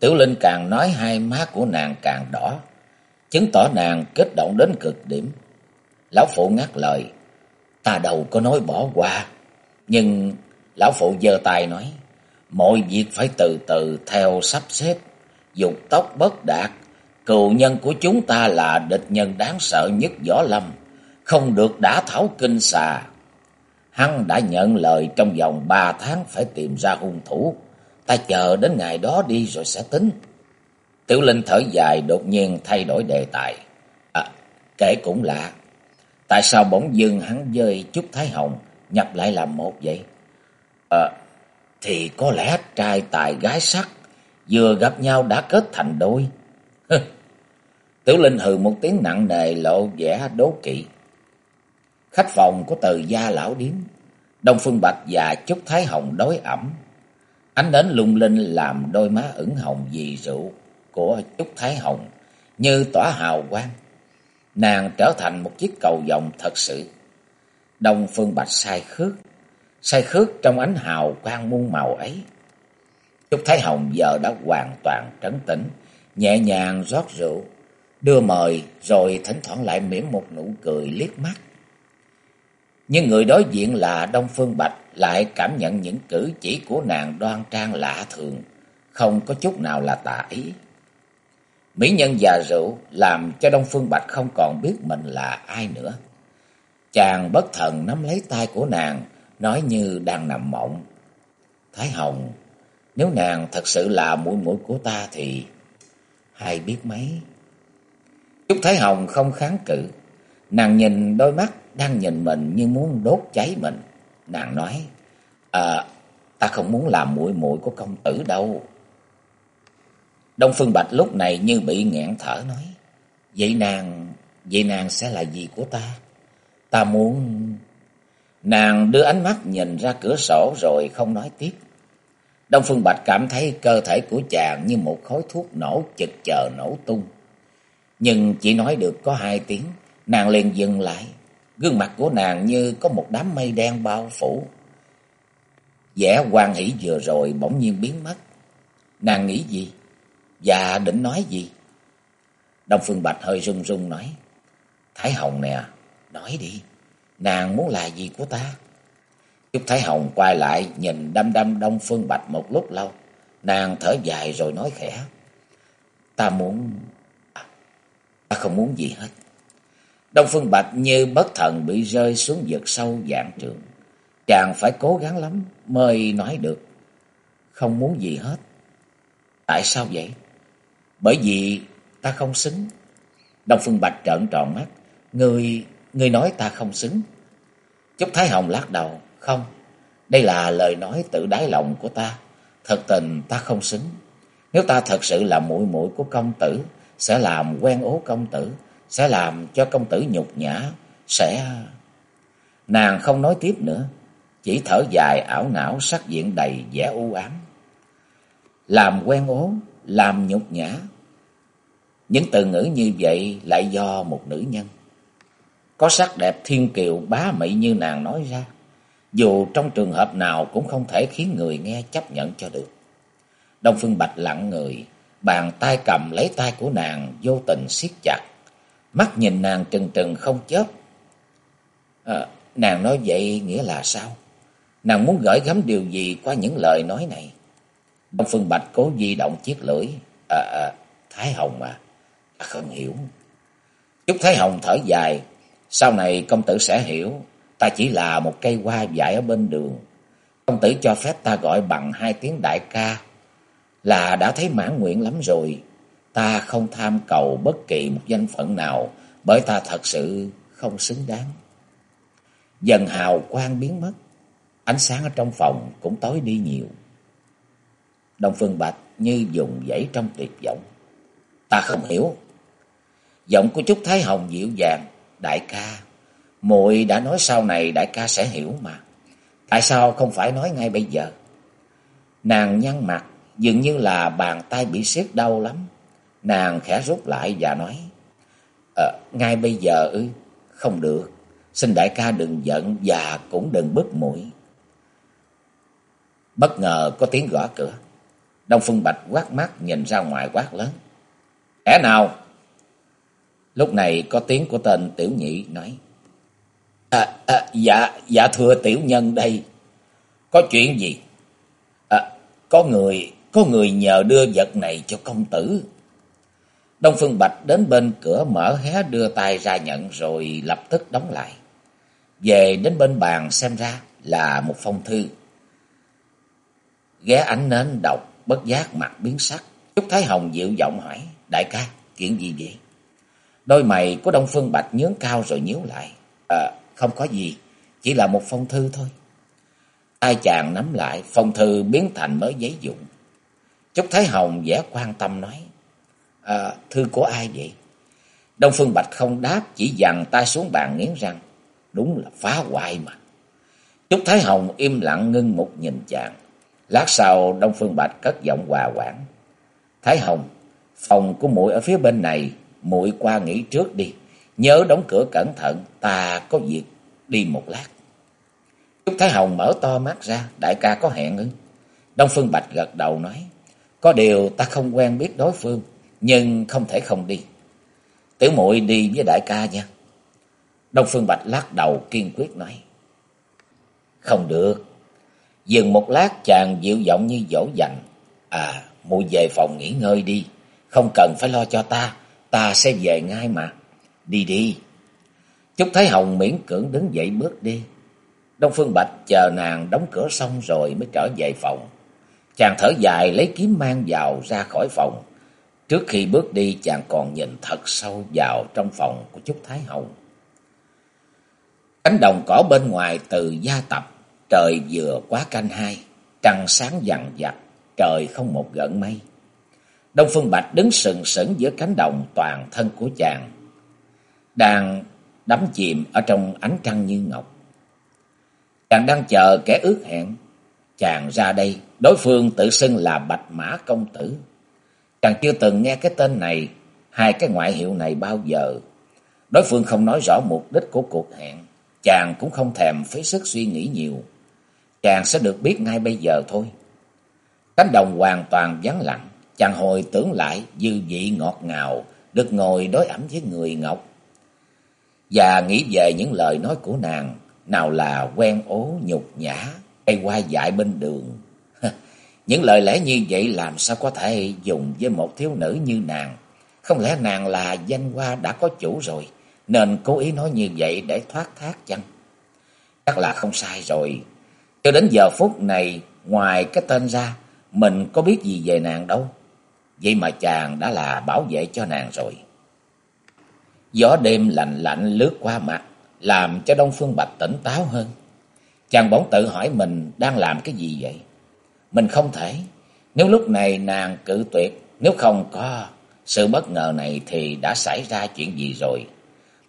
Tiểu Linh càng nói hai má của nàng càng đỏ, chứng tỏ nàng kích động đến cực điểm. Lão phụ ngắt lời, ta đâu có nói bỏ qua, nhưng lão phụ giơ tay nói, mọi việc phải từ từ theo sắp xếp, dục tốc bất đạt, cựu nhân của chúng ta là địch nhân đáng sợ nhất võ lâm, không được đã thảo kinh xà. Hắn đã nhận lời trong vòng ba tháng phải tìm ra hung thủ, Ta chờ đến ngày đó đi rồi sẽ tính. Tiểu Linh thở dài đột nhiên thay đổi đề tài. À, kể cũng lạ. Tại sao bỗng dưng hắn dơi chút Thái Hồng nhập lại làm một vậy? À, thì có lẽ trai tài gái sắc vừa gặp nhau đã kết thành đôi. Tiểu Linh hừ một tiếng nặng nề lộ vẻ đố kỵ. Khách phòng của từ gia lão điếm, Đông Phương Bạch và Trúc Thái Hồng đối ẩm Ánh đến lung linh làm đôi má ửng hồng vì rượu của Trúc Thái Hồng như tỏa hào quang. Nàng trở thành một chiếc cầu vòng thật sự. Đông Phương Bạch sai khước, sai khước trong ánh hào quang muôn màu ấy. Trúc Thái Hồng giờ đã hoàn toàn trấn tĩnh, nhẹ nhàng rót rượu, đưa mời rồi thỉnh thoảng lại mỉm một nụ cười liếc mắt. Nhưng người đối diện là Đông Phương Bạch lại cảm nhận những cử chỉ của nàng đoan trang lạ thường, không có chút nào là tà ý. Mỹ nhân già rượu làm cho Đông Phương Bạch không còn biết mình là ai nữa. Chàng bất thần nắm lấy tay của nàng, nói như đang nằm mộng. Thái Hồng, nếu nàng thật sự là mũi mũi của ta thì hay biết mấy. Trúc Thái Hồng không kháng cự, nàng nhìn đôi mắt đang nhìn mình như muốn đốt cháy mình. Nàng nói, à, ta không muốn làm muội muội của công tử đâu. Đông Phương Bạch lúc này như bị nghẹn thở nói, vậy nàng, vậy nàng sẽ là gì của ta? Ta muốn... Nàng đưa ánh mắt nhìn ra cửa sổ rồi không nói tiếp. Đông Phương Bạch cảm thấy cơ thể của chàng như một khối thuốc nổ chực chờ nổ tung. Nhưng chỉ nói được có hai tiếng, nàng liền dừng lại. Gương mặt của nàng như có một đám mây đen bao phủ. vẻ quan hỷ vừa rồi bỗng nhiên biến mất. Nàng nghĩ gì? Và định nói gì? Đông Phương Bạch hơi run run nói. Thái Hồng nè, nói đi. Nàng muốn là gì của ta? Trúc Thái Hồng quay lại nhìn đăm đăm Đông Phương Bạch một lúc lâu. Nàng thở dài rồi nói khẽ. Ta muốn... À, ta không muốn gì hết. Đông Phương Bạch như bất thần bị rơi xuống vực sâu dạng trường. Chàng phải cố gắng lắm mới nói được. Không muốn gì hết. Tại sao vậy? Bởi vì ta không xứng. Đông Phương Bạch trợn tròn mắt. Người, người nói ta không xứng. Trúc Thái Hồng lắc đầu. Không, đây là lời nói tự đáy lòng của ta. Thật tình ta không xứng. Nếu ta thật sự là muội muội của công tử, sẽ làm quen ố công tử sẽ làm cho công tử nhục nhã, sẽ... Nàng không nói tiếp nữa, chỉ thở dài ảo não sắc diện đầy vẻ u ám. Làm quen ố, làm nhục nhã. Những từ ngữ như vậy lại do một nữ nhân. Có sắc đẹp thiên kiều bá mị như nàng nói ra. Dù trong trường hợp nào cũng không thể khiến người nghe chấp nhận cho được. Đông Phương Bạch lặng người, bàn tay cầm lấy tay của nàng vô tình siết chặt. Mắt nhìn nàng trừng trừng không chớp. À, nàng nói vậy nghĩa là sao? Nàng muốn gửi gắm điều gì qua những lời nói này? Đông Phương Bạch cố di động chiếc lưỡi. À, à, Thái Hồng à, à không hiểu. Chúc Thái Hồng thở dài. Sau này công tử sẽ hiểu. Ta chỉ là một cây hoa dại ở bên đường. Công tử cho phép ta gọi bằng hai tiếng đại ca. Là đã thấy mãn nguyện lắm rồi. Ta không tham cầu bất kỳ một danh phận nào, bởi ta thật sự không xứng đáng. Dần hào quang biến mất, ánh sáng ở trong phòng cũng tối đi nhiều. Đông Phương Bạch như dùng dãy trong tuyệt vọng. Ta không hiểu. Giọng của Trúc Thái Hồng dịu dàng. Đại ca, muội đã nói sau này đại ca sẽ hiểu mà. Tại sao không phải nói ngay bây giờ? Nàng nhăn mặt, dường như là bàn tay bị siết đau lắm. Nàng khẽ rút lại và nói, à, ngay bây giờ ư, không được. Xin đại ca đừng giận và cũng đừng bức mũi. Bất ngờ có tiếng gõ cửa. Đông Phương Bạch quát mắt nhìn ra ngoài quát lớn. Kẻ nào? Lúc này có tiếng của tên tiểu nhị nói. À, à, dạ, dạ thưa tiểu nhân đây. Có chuyện gì? À, có người, có người nhờ đưa vật này cho công tử. Đông Phương Bạch đến bên cửa mở hé đưa tay ra nhận rồi lập tức đóng lại. Về đến bên bàn xem ra là một phong thư. Ghé ánh nến đọc, bất giác mặt biến sắc. Trúc Thái Hồng dịu giọng hỏi, đại ca, chuyện gì vậy? Đôi mày của Đông Phương Bạch nhướng cao rồi nhíu lại. À, không có gì, chỉ là một phong thư thôi. Ai chàng nắm lại, phong thư biến thành mới giấy dụng. Trúc Thái Hồng vẻ quan tâm nói, Ờ, à, thư của ai vậy? Đông Phương Bạch không đáp, chỉ dằn tay xuống bàn nghiến răng. Đúng là phá hoại mà. Trúc Thái Hồng im lặng ngưng một nhìn chàng. Lát sau Đông Phương Bạch cất giọng hòa quản. Thái Hồng, phòng của muội ở phía bên này, muội qua nghỉ trước đi. Nhớ đóng cửa cẩn thận, ta có việc đi một lát. Trúc Thái Hồng mở to mắt ra, đại ca có hẹn ư? Đông Phương Bạch gật đầu nói, có điều ta không quen biết đối phương, nhưng không thể không đi. Tiểu muội đi với đại ca nha. Đông Phương Bạch lắc đầu kiên quyết nói, không được. Dừng một lát chàng dịu giọng như dỗ dành. À, muội về phòng nghỉ ngơi đi, không cần phải lo cho ta, ta sẽ về ngay mà. Đi đi. Trúc Thái Hồng miễn cưỡng đứng dậy bước đi. Đông Phương Bạch chờ nàng đóng cửa xong rồi mới trở về phòng. Chàng thở dài lấy kiếm mang vào ra khỏi phòng. Trước khi bước đi chàng còn nhìn thật sâu vào trong phòng của Trúc Thái Hồng. Cánh đồng cỏ bên ngoài từ gia tập, trời vừa quá canh hai, trăng sáng dằn dặt, trời không một gợn mây. Đông Phương Bạch đứng sừng sững giữa cánh đồng toàn thân của chàng, đang đắm chìm ở trong ánh trăng như ngọc. Chàng đang chờ kẻ ước hẹn. Chàng ra đây, đối phương tự xưng là Bạch Mã Công Tử. Chàng chưa từng nghe cái tên này, hai cái ngoại hiệu này bao giờ. Đối phương không nói rõ mục đích của cuộc hẹn. Chàng cũng không thèm phí sức suy nghĩ nhiều. Chàng sẽ được biết ngay bây giờ thôi. Cánh đồng hoàn toàn vắng lặng. Chàng hồi tưởng lại dư vị ngọt ngào, được ngồi đối ẩm với người Ngọc. Và nghĩ về những lời nói của nàng, nào là quen ố nhục nhã, hay qua dại bên đường những lời lẽ như vậy làm sao có thể dùng với một thiếu nữ như nàng? Không lẽ nàng là danh hoa đã có chủ rồi, nên cố ý nói như vậy để thoát thác chăng? Chắc là không sai rồi. Cho đến giờ phút này, ngoài cái tên ra, mình có biết gì về nàng đâu. Vậy mà chàng đã là bảo vệ cho nàng rồi. Gió đêm lạnh lạnh lướt qua mặt, làm cho Đông Phương Bạch tỉnh táo hơn. Chàng bỗng tự hỏi mình đang làm cái gì vậy? Mình không thể. Nếu lúc này nàng cự tuyệt, nếu không có sự bất ngờ này thì đã xảy ra chuyện gì rồi?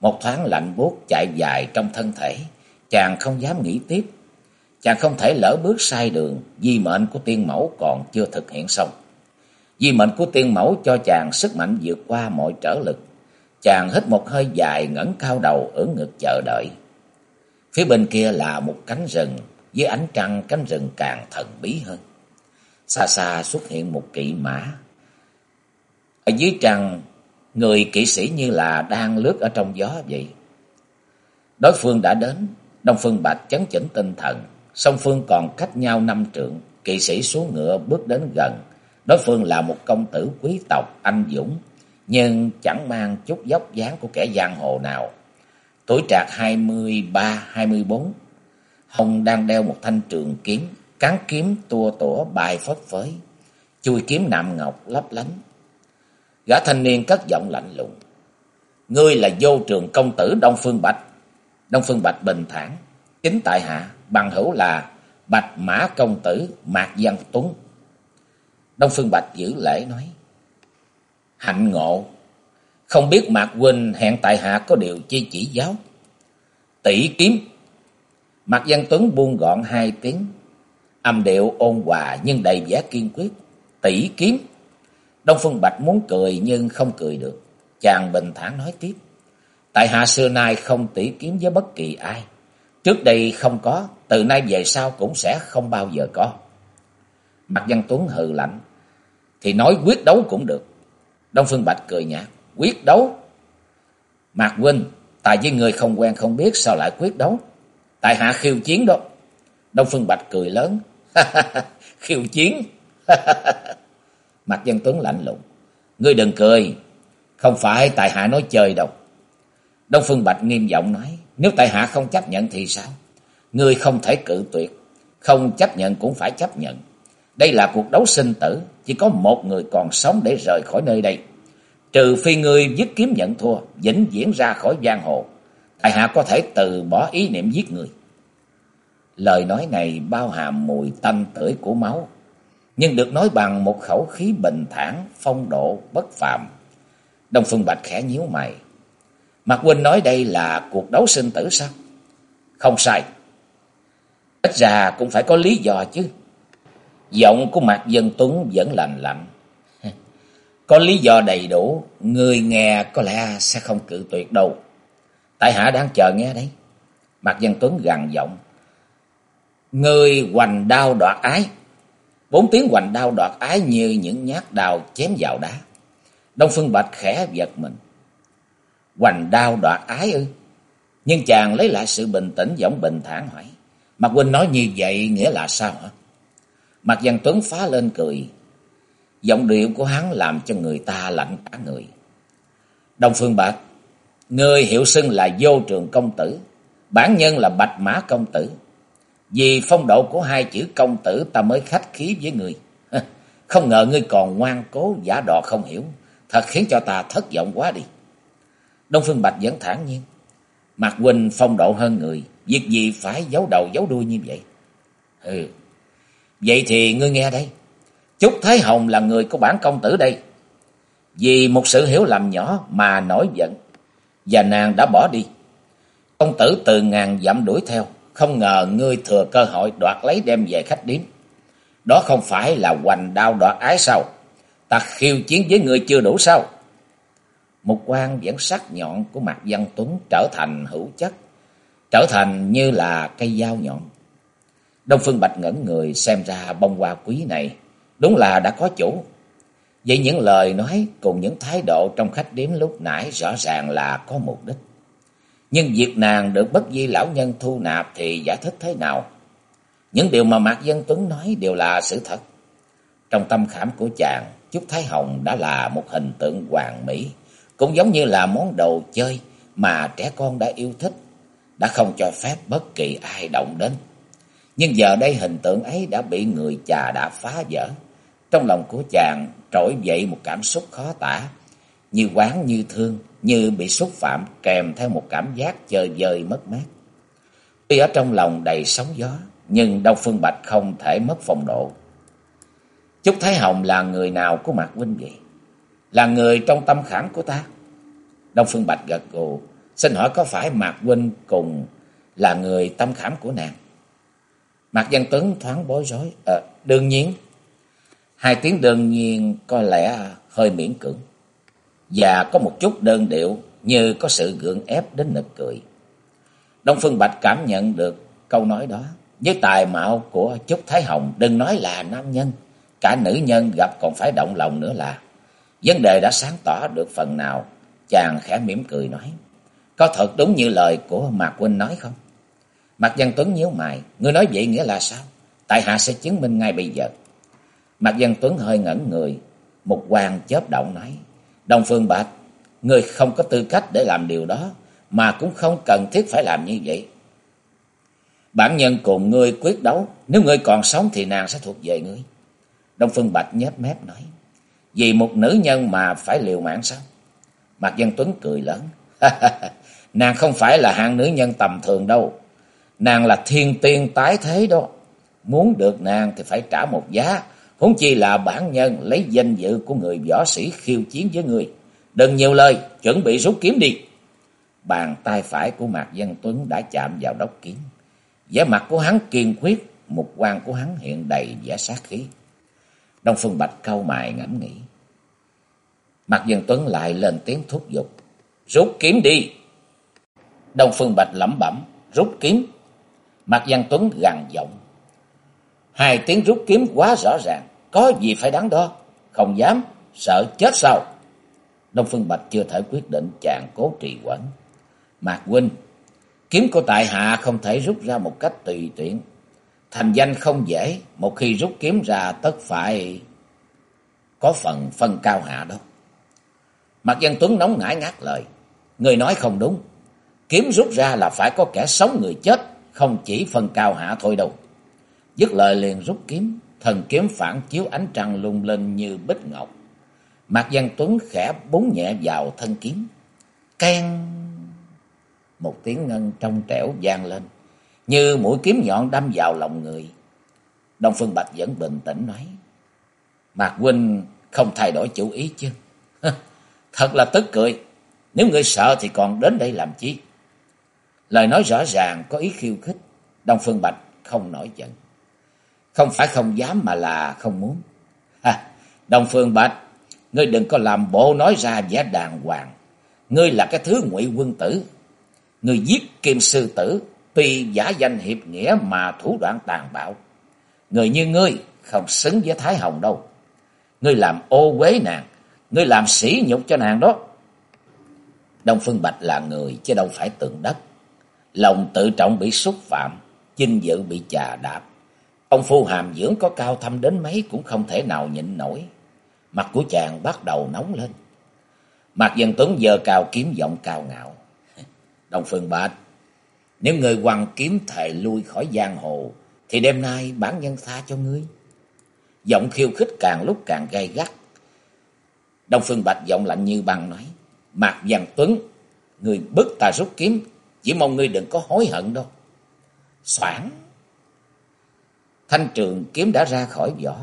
Một thoáng lạnh buốt chạy dài trong thân thể, chàng không dám nghĩ tiếp. Chàng không thể lỡ bước sai đường, di mệnh của tiên mẫu còn chưa thực hiện xong. Di mệnh của tiên mẫu cho chàng sức mạnh vượt qua mọi trở lực. Chàng hít một hơi dài ngẩng cao đầu ở ngực chờ đợi. Phía bên kia là một cánh rừng, với ánh trăng cánh rừng càng thần bí hơn. Xa xa xuất hiện một kỵ mã. Ở dưới trăng, người kỵ sĩ như là đang lướt ở trong gió vậy. Đối phương đã đến, Đông Phương Bạch chấn chỉnh tinh thần, song phương còn cách nhau năm trượng, kỵ sĩ xuống ngựa bước đến gần. Đối phương là một công tử quý tộc anh dũng, nhưng chẳng mang chút dốc dáng của kẻ giang hồ nào. Tuổi trạc hai mươi ba, hai mươi bốn, Hồng đang đeo một thanh trường kiếm, cán kiếm tua tủa bài phất phới, chui kiếm nạm ngọc lấp lánh. Gã thanh niên cất giọng lạnh lùng. Ngươi là vô trường công tử Đông Phương Bạch. Đông Phương Bạch bình thản, chính tại hạ, bằng hữu là Bạch Mã Công Tử Mạc Văn Tuấn. Đông Phương Bạch giữ lễ nói. Hạnh ngộ. Không biết Mạc Huynh hẹn tại hạ có điều chi chỉ giáo. Tỷ kiếm. Mạc Văn Tuấn buông gọn hai tiếng. Âm điệu ôn hòa nhưng đầy vẻ kiên quyết. Tỷ kiếm. Đông Phương Bạch muốn cười nhưng không cười được. Chàng bình thản nói tiếp. Tại hạ xưa nay không tỷ kiếm với bất kỳ ai. Trước đây không có, từ nay về sau cũng sẽ không bao giờ có. Mặt Văn Tuấn hừ lạnh. Thì nói quyết đấu cũng được. Đông Phương Bạch cười nhạt. Quyết đấu? Mạc Huynh, tại với người không quen không biết sao lại quyết đấu. Tại hạ khiêu chiến đó. Đông Phương Bạch cười lớn. khiêu chiến? Mặt dân Tuấn lạnh lùng. Ngươi đừng cười. Không phải tại hạ nói chơi đâu. Đông Phương Bạch nghiêm giọng nói. Nếu tại hạ không chấp nhận thì sao? Ngươi không thể cự tuyệt. Không chấp nhận cũng phải chấp nhận. Đây là cuộc đấu sinh tử. Chỉ có một người còn sống để rời khỏi nơi đây. Trừ phi ngươi dứt kiếm nhận thua. Vĩnh viễn ra khỏi giang hồ. Tại hạ có thể từ bỏ ý niệm giết người. Lời nói này bao hàm mùi tanh tưởi của máu. Nhưng được nói bằng một khẩu khí bình thản, phong độ, bất phàm. Đông Phương Bạch khẽ nhíu mày. Mạc Huynh nói đây là cuộc đấu sinh tử sao? Không sai. Ít ra cũng phải có lý do chứ. Giọng của Mạc Dân Tuấn vẫn lành lạnh. Có lý do đầy đủ, người nghe có lẽ sẽ không cự tuyệt đâu. Tại hạ đang chờ nghe đấy. Mạc Dân Tuấn gằn giọng. Người hoành đao đoạt ái. Bốn tiếng hoành đao đoạt ái như những nhát đào chém vào đá. Đông Phương Bạch khẽ giật mình. Hoành đao đoạt ái ư? Nhưng chàng lấy lại sự bình tĩnh giọng bình thản hỏi. Mạc Huynh nói như vậy nghĩa là sao hả? Mạc Văn Tuấn phá lên cười. Giọng điệu của hắn làm cho người ta lạnh cả người. Đông Phương Bạch, người hiệu xưng là vô trường công tử. Bản nhân là bạch mã công tử. Vì phong độ của hai chữ công tử ta mới khách khí với người. Không ngờ ngươi còn ngoan cố, giả đò không hiểu. Thật khiến cho ta thất vọng quá đi. Đông Phương Bạch vẫn thản nhiên. Mạc Huynh phong độ hơn người. Việc gì phải giấu đầu giấu đuôi như vậy? Ừ. Vậy thì ngươi nghe đây. Chúc Thái Hồng là người của bản công tử đây. Vì một sự hiểu lầm nhỏ mà nổi giận. Và nàng đã bỏ đi. Công tử từ ngàn dặm đuổi theo. Không ngờ ngươi thừa cơ hội đoạt lấy đem về khách điếm. Đó không phải là hoành đao đoạt ái sao? Ta khiêu chiến với ngươi chưa đủ sao? Một quan vẫn sắc nhọn của mặt văn tuấn trở thành hữu chất. Trở thành như là cây dao nhọn. Đông Phương Bạch ngẩn người xem ra bông hoa quý này. Đúng là đã có chủ. Vậy những lời nói cùng những thái độ trong khách điếm lúc nãy rõ ràng là có mục đích. Nhưng việc nàng được bất di lão nhân thu nạp thì giải thích thế nào? Những điều mà Mạc Dân Tuấn nói đều là sự thật. Trong tâm khảm của chàng, Trúc Thái Hồng đã là một hình tượng hoàn mỹ, cũng giống như là món đồ chơi mà trẻ con đã yêu thích, đã không cho phép bất kỳ ai động đến. Nhưng giờ đây hình tượng ấy đã bị người chà đã phá vỡ. Trong lòng của chàng trỗi dậy một cảm xúc khó tả, như quán như thương, như bị xúc phạm kèm theo một cảm giác chơi dời mất mát. Tuy ở trong lòng đầy sóng gió, nhưng Đông Phương Bạch không thể mất phong độ. Chúc Thái Hồng là người nào của Mạc Vinh vậy? Là người trong tâm khảm của ta? Đông Phương Bạch gật gù, xin hỏi có phải Mạc Vinh cùng là người tâm khảm của nàng? Mạc Văn Tuấn thoáng bối rối. Ờ, đương nhiên. Hai tiếng đương nhiên có lẽ hơi miễn cưỡng và có một chút đơn điệu như có sự gượng ép đến nực cười. Đông Phương Bạch cảm nhận được câu nói đó. Với tài mạo của Trúc Thái Hồng đừng nói là nam nhân, cả nữ nhân gặp còn phải động lòng nữa là. Vấn đề đã sáng tỏ được phần nào, chàng khẽ mỉm cười nói. Có thật đúng như lời của Mạc Huynh nói không? Mạc Văn Tuấn nhíu mày, ngươi nói vậy nghĩa là sao? Tại hạ sẽ chứng minh ngay bây giờ. Mạc Văn Tuấn hơi ngẩn người, một quan chớp động nói. Đông Phương Bạch, ngươi không có tư cách để làm điều đó, mà cũng không cần thiết phải làm như vậy. Bản nhân cùng ngươi quyết đấu, nếu ngươi còn sống thì nàng sẽ thuộc về ngươi. Đông Phương Bạch nhếch mép nói, vì một nữ nhân mà phải liều mạng sao? Mạc Dân Tuấn cười lớn, nàng không phải là hạng nữ nhân tầm thường đâu, nàng là thiên tiên tái thế đó. Muốn được nàng thì phải trả một giá, Huống chi là bản nhân lấy danh dự của người võ sĩ khiêu chiến với người. Đừng nhiều lời, chuẩn bị rút kiếm đi. Bàn tay phải của Mạc Dân Tuấn đã chạm vào đốc kiếm. vẻ mặt của hắn kiên quyết, một quan của hắn hiện đầy vẻ sát khí. Đông Phương Bạch câu mài ngẫm nghĩ. Mạc Dân Tuấn lại lên tiếng thúc giục. Rút kiếm đi. Đông Phương Bạch lẩm bẩm. Rút kiếm. Mạc Văn Tuấn gằn giọng. Hai tiếng rút kiếm quá rõ ràng. Có gì phải đắn đo. Không dám. Sợ chết sao. Đông Phương Bạch chưa thể quyết định chàng cố trì quẩn. Mạc Huynh. Kiếm của tại hạ không thể rút ra một cách tùy tiện. Thành danh không dễ. Một khi rút kiếm ra tất phải có phần phân cao hạ đó Mạc Văn Tuấn nóng nảy ngắt lời. Người nói không đúng. Kiếm rút ra là phải có kẻ sống người chết. Không chỉ phân cao hạ thôi đâu. Dứt lời liền rút kiếm. Thần kiếm phản chiếu ánh trăng lung lên như bích ngọc. Mạc Văn Tuấn khẽ búng nhẹ vào thân kiếm. Ken! Một tiếng ngân trong trẻo vang lên. Như mũi kiếm nhọn đâm vào lòng người. Đông Phương Bạch vẫn bình tĩnh nói. Mạc Huynh không thay đổi chủ ý chứ. Thật là tức cười. Nếu ngươi sợ thì còn đến đây làm chi? Lời nói rõ ràng, có ý khiêu khích. Đông Phương Bạch không nổi giận. Không phải không dám mà là không muốn. Ha, Đông Phương Bạch, ngươi đừng có làm bộ nói ra vẻ đàng hoàng. Ngươi là cái thứ ngụy quân tử. Ngươi giết kim sư tử, tuy giả danh hiệp nghĩa mà thủ đoạn tàn bạo. Người như ngươi không xứng với Thái Hồng đâu. Ngươi làm ô quế nàng, ngươi làm sỉ nhục cho nàng đó. Đông Phương Bạch là người chứ đâu phải tượng đất. Lòng tự trọng bị xúc phạm, chinh dự bị chà đạp. Ông phu hàm dưỡng có cao thâm đến mấy cũng không thể nào nhịn nổi. Mặt của chàng bắt đầu nóng lên. Mạc Dân Tuấn giờ cao kiếm giọng cao ngạo. đồng Phương Bạch, nếu người hoàng kiếm thề lui khỏi giang hồ, thì đêm nay bản nhân tha cho ngươi. Giọng khiêu khích càng lúc càng gay gắt. Đông Phương Bạch giọng lạnh như băng nói. Mạc Văn Tuấn, người bức ta rút kiếm, chỉ mong ngươi đừng có hối hận đâu. Soảng. Thanh trường kiếm đã ra khỏi vỏ,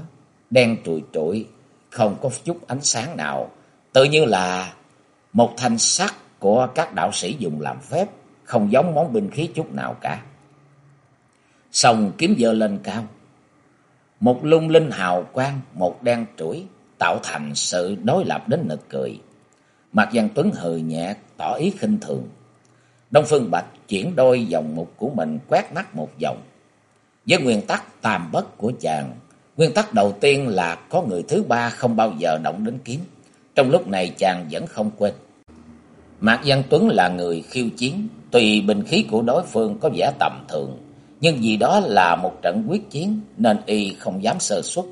đen trùi trụi, không có chút ánh sáng nào, tự như là một thanh sắt của các đạo sĩ dùng làm phép, không giống món binh khí chút nào cả. Xong kiếm dơ lên cao, một lung linh hào quang, một đen trũi, tạo thành sự đối lập đến nực cười. Mạc Văn Tuấn hừ nhẹ, tỏ ý khinh thường. Đông Phương Bạch chuyển đôi dòng mục của mình quét mắt một vòng. Với nguyên tắc tàm bất của chàng, nguyên tắc đầu tiên là có người thứ ba không bao giờ động đến kiếm. Trong lúc này chàng vẫn không quên. Mạc Văn Tuấn là người khiêu chiến, tùy bình khí của đối phương có vẻ tầm thường, nhưng vì đó là một trận quyết chiến nên y không dám sơ xuất.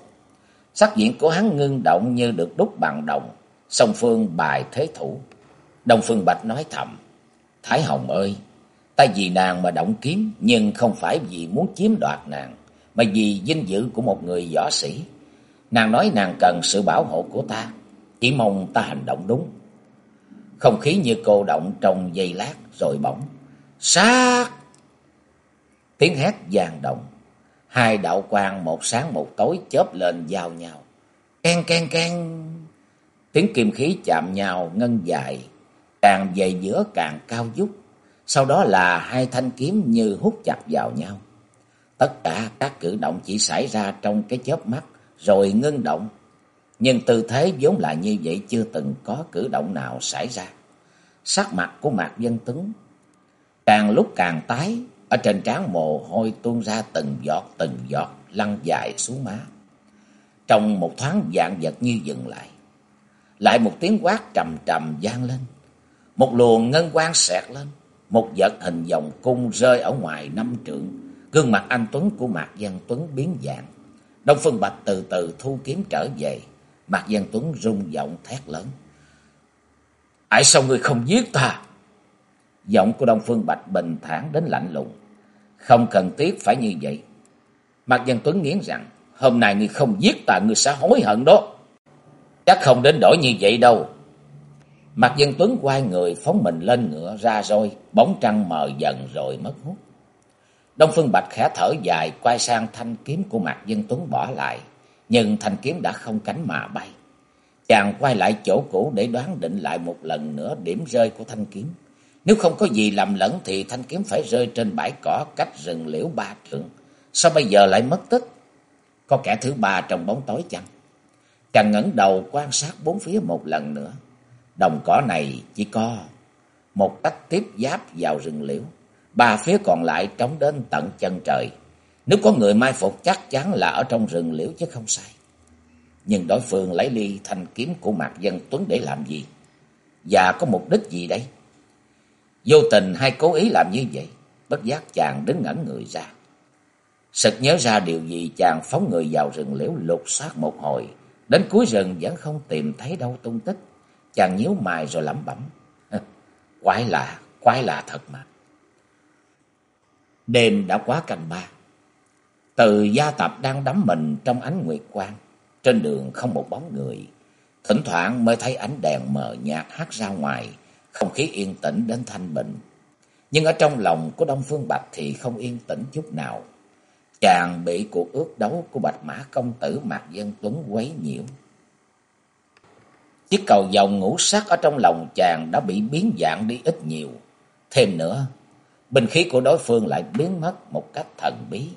Sắc diện của hắn ngưng động như được đúc bằng đồng, song phương bài thế thủ. Đông Phương Bạch nói thầm, Thái Hồng ơi, ta vì nàng mà động kiếm, nhưng không phải vì muốn chiếm đoạt nàng, mà vì vinh dự của một người võ sĩ. Nàng nói nàng cần sự bảo hộ của ta, chỉ mong ta hành động đúng. Không khí như cô động trong giây lát rồi bỗng. Sát! Tiếng hét vang động. Hai đạo quang một sáng một tối chớp lên giao nhau. Ken ken ken. Tiếng kim khí chạm nhau ngân dài. Càng về giữa càng cao vút. Sau đó là hai thanh kiếm như hút chặt vào nhau. Tất cả các cử động chỉ xảy ra trong cái chớp mắt rồi ngưng động. Nhưng tư thế vốn là như vậy chưa từng có cử động nào xảy ra. Sắc mặt của Mạc Dân Tuấn càng lúc càng tái, ở trên trán mồ hôi tuôn ra từng giọt từng giọt lăn dài xuống má. Trong một thoáng dạng vật như dừng lại. Lại một tiếng quát trầm trầm vang lên. Một luồng ngân quang xẹt lên. Một vật hình vòng cung rơi ở ngoài năm trượng. Gương mặt anh Tuấn của Mạc Văn Tuấn biến dạng. Đông Phương Bạch từ từ thu kiếm trở về. Mạc Văn Tuấn rung giọng thét lớn. Tại sao ngươi không giết ta? Giọng của Đông Phương Bạch bình thản đến lạnh lùng. Không cần thiết phải như vậy. Mạc Văn Tuấn nghiến rằng, hôm nay ngươi không giết ta, ngươi sẽ hối hận đó. Chắc không đến đổi như vậy đâu. Mạc Văn Tuấn quay người phóng mình lên ngựa ra rồi, bóng trăng mờ dần rồi mất hút. Đông Phương Bạch khẽ thở dài, quay sang thanh kiếm của Mạc Văn Tuấn bỏ lại. nhưng thanh kiếm đã không cánh mà bay. Chàng quay lại chỗ cũ để đoán định lại một lần nữa điểm rơi của thanh kiếm. Nếu không có gì làm lẫn thì thanh kiếm phải rơi trên bãi cỏ cách rừng liễu ba trượng. Sao bây giờ lại mất tích? Có kẻ thứ ba trong bóng tối chăng? Chàng ngẩng đầu quan sát bốn phía một lần nữa. Đồng cỏ này chỉ có một tách tiếp giáp vào rừng liễu. Ba phía còn lại trống đến tận chân trời. Nếu có người mai phục chắc chắn là ở trong rừng liễu chứ không sai. Nhưng đối phương lấy ly thanh kiếm của Mạc Dân Tuấn để làm gì? Và có mục đích gì đây? Vô tình hay cố ý làm như vậy, bất giác chàng đứng ngẩn người ra. Sực nhớ ra điều gì chàng phóng người vào rừng liễu lục soát một hồi, đến cuối rừng vẫn không tìm thấy đâu tung tích. Chàng nhíu mày rồi lẩm bẩm. Quái lạ, quái lạ thật mà. Đêm đã quá canh ba. Từ gia tập đang đắm mình trong ánh nguyệt quang. Trên đường không một bóng người. Thỉnh thoảng mới thấy ánh đèn mờ nhạt hắt ra ngoài. Không khí yên tĩnh đến thanh bình. Nhưng ở trong lòng của Đông Phương Bạch thì không yên tĩnh chút nào. Chàng bị cuộc ước đấu của Bạch Mã Công Tử Mạc Dân Tuấn quấy nhiễu. Chiếc cầu vòng ngũ sắc ở trong lòng chàng đã bị biến dạng đi ít nhiều. Thêm nữa, binh khí của đối phương lại biến mất một cách thần bí.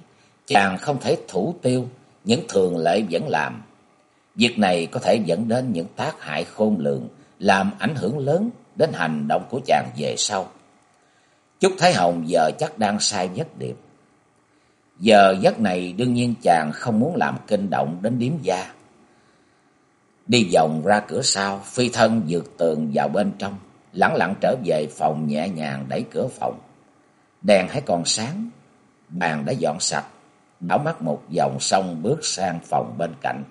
Chàng không thể thủ tiêu, những thường lệ vẫn làm. Việc này có thể dẫn đến những tác hại khôn lường, làm ảnh hưởng lớn đến hành động của chàng về sau. Chúc Thái Hồng giờ chắc đang sai nhất điệp. Giờ giấc này đương nhiên chàng không muốn làm kinh động đến điếm gia. Đi vòng ra cửa sau, phi thân vượt tường vào bên trong, lặng lặng trở về phòng nhẹ nhàng đẩy cửa phòng. Đèn hãy còn sáng, bàn đã dọn sạch, đảo mắt một vòng xong bước sang phòng bên cạnh.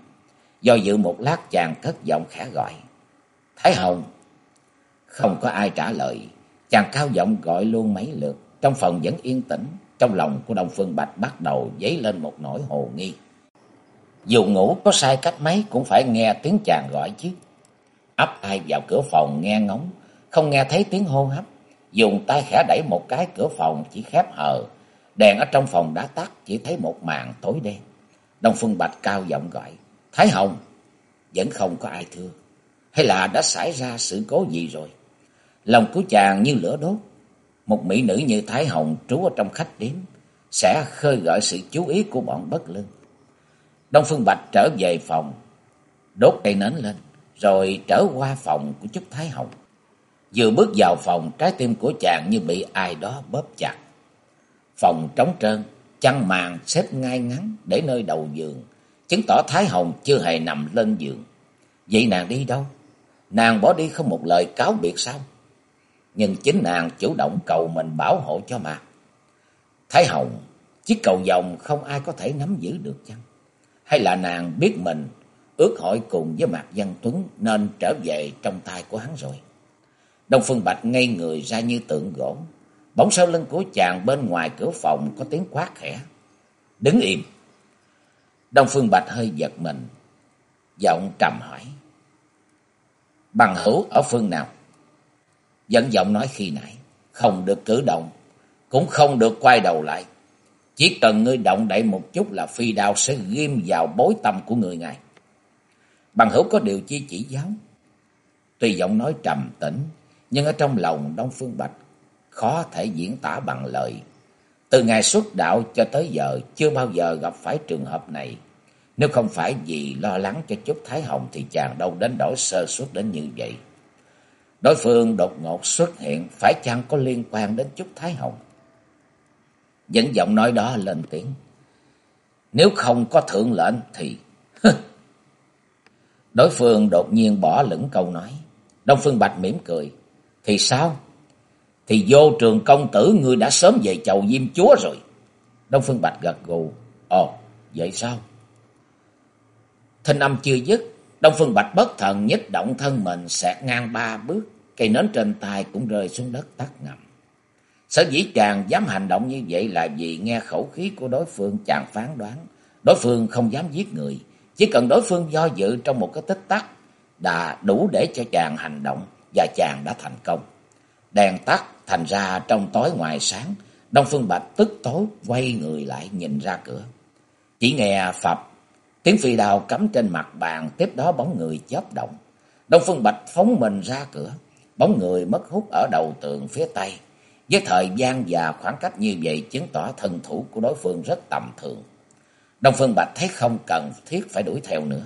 Do dự một lát chàng cất giọng khẽ gọi. Thái Hồng! Không có ai trả lời, chàng cao giọng gọi luôn mấy lượt. Trong phòng vẫn yên tĩnh, trong lòng của Đông Phương Bạch bắt đầu dấy lên một nỗi hồ nghi. Dù ngủ có sai cách mấy cũng phải nghe tiếng chàng gọi chứ. Ấp ai vào cửa phòng nghe ngóng, không nghe thấy tiếng hô hấp. Dùng tay khẽ đẩy một cái cửa phòng chỉ khép hờ. Đèn ở trong phòng đã tắt, chỉ thấy một màn tối đen. Đông Phương Bạch cao giọng gọi. Thái Hồng! Vẫn không có ai thưa. Hay là đã xảy ra sự cố gì rồi? Lòng của chàng như lửa đốt. Một mỹ nữ như Thái Hồng trú ở trong khách điếm sẽ khơi gợi sự chú ý của bọn bất lương. Đông Phương Bạch trở về phòng, đốt cây nến lên, rồi trở qua phòng của Trúc Thái Hồng. Vừa bước vào phòng, trái tim của chàng như bị ai đó bóp chặt. Phòng trống trơn, chăn màn xếp ngay ngắn để nơi đầu giường, chứng tỏ Thái Hồng chưa hề nằm lên giường. Vậy nàng đi đâu? Nàng bỏ đi không một lời cáo biệt sao? Nhưng chính nàng chủ động cầu mình bảo hộ cho mà. Thái Hồng, chiếc cầu vòng không ai có thể nắm giữ được chăng? Hay là nàng biết mình ước hội cùng với Mạc Văn Tuấn nên trở về trong tay của hắn rồi. Đông Phương Bạch ngây người ra như tượng gỗ. Bỗng sau lưng của chàng bên ngoài cửa phòng có tiếng quát khẽ. Đứng im. Đông Phương Bạch hơi giật mình. Giọng trầm hỏi. Bằng hữu ở phương nào? Dẫn giọng nói khi nãy. Không được cử động. Cũng không được quay đầu lại. Chỉ cần ngươi động đậy một chút là phi đao sẽ ghim vào bối tâm của người ngài. Bằng hữu có điều chi chỉ giáo. Tuy giọng nói trầm tĩnh, nhưng ở trong lòng Đông Phương Bạch khó thể diễn tả bằng lời. Từ ngày xuất đạo cho tới giờ chưa bao giờ gặp phải trường hợp này. Nếu không phải vì lo lắng cho chút Thái Hồng thì chàng đâu đến đổi sơ suất đến như vậy. Đối phương đột ngột xuất hiện phải chăng có liên quan đến chút Thái Hồng? Dẫn giọng nói đó lên tiếng. Nếu không có thượng lệnh thì... Đối phương đột nhiên bỏ lửng câu nói. Đông Phương Bạch mỉm cười. Thì sao? Thì vô trường công tử ngươi đã sớm về chầu diêm chúa rồi. Đông Phương Bạch gật gù. Ồ, vậy sao? Thanh âm chưa dứt. Đông Phương Bạch bất thần nhích động thân mình xẹt ngang ba bước. Cây nến trên tay cũng rơi xuống đất tắt ngầm. Sở dĩ chàng dám hành động như vậy là vì nghe khẩu khí của đối phương chàng phán đoán. Đối phương không dám giết người. Chỉ cần đối phương do dự trong một cái tích tắc đã đủ để cho chàng hành động và chàng đã thành công. Đèn tắt thành ra trong tối ngoài sáng. Đông Phương Bạch tức tối quay người lại nhìn ra cửa. Chỉ nghe phập Tiếng phi đào cắm trên mặt bàn, tiếp đó bóng người chớp động. Đông Phương Bạch phóng mình ra cửa, bóng người mất hút ở đầu tường phía tây. Với thời gian và khoảng cách như vậy chứng tỏ thân thủ của đối phương rất tầm thường. Đông Phương Bạch thấy không cần thiết phải đuổi theo nữa.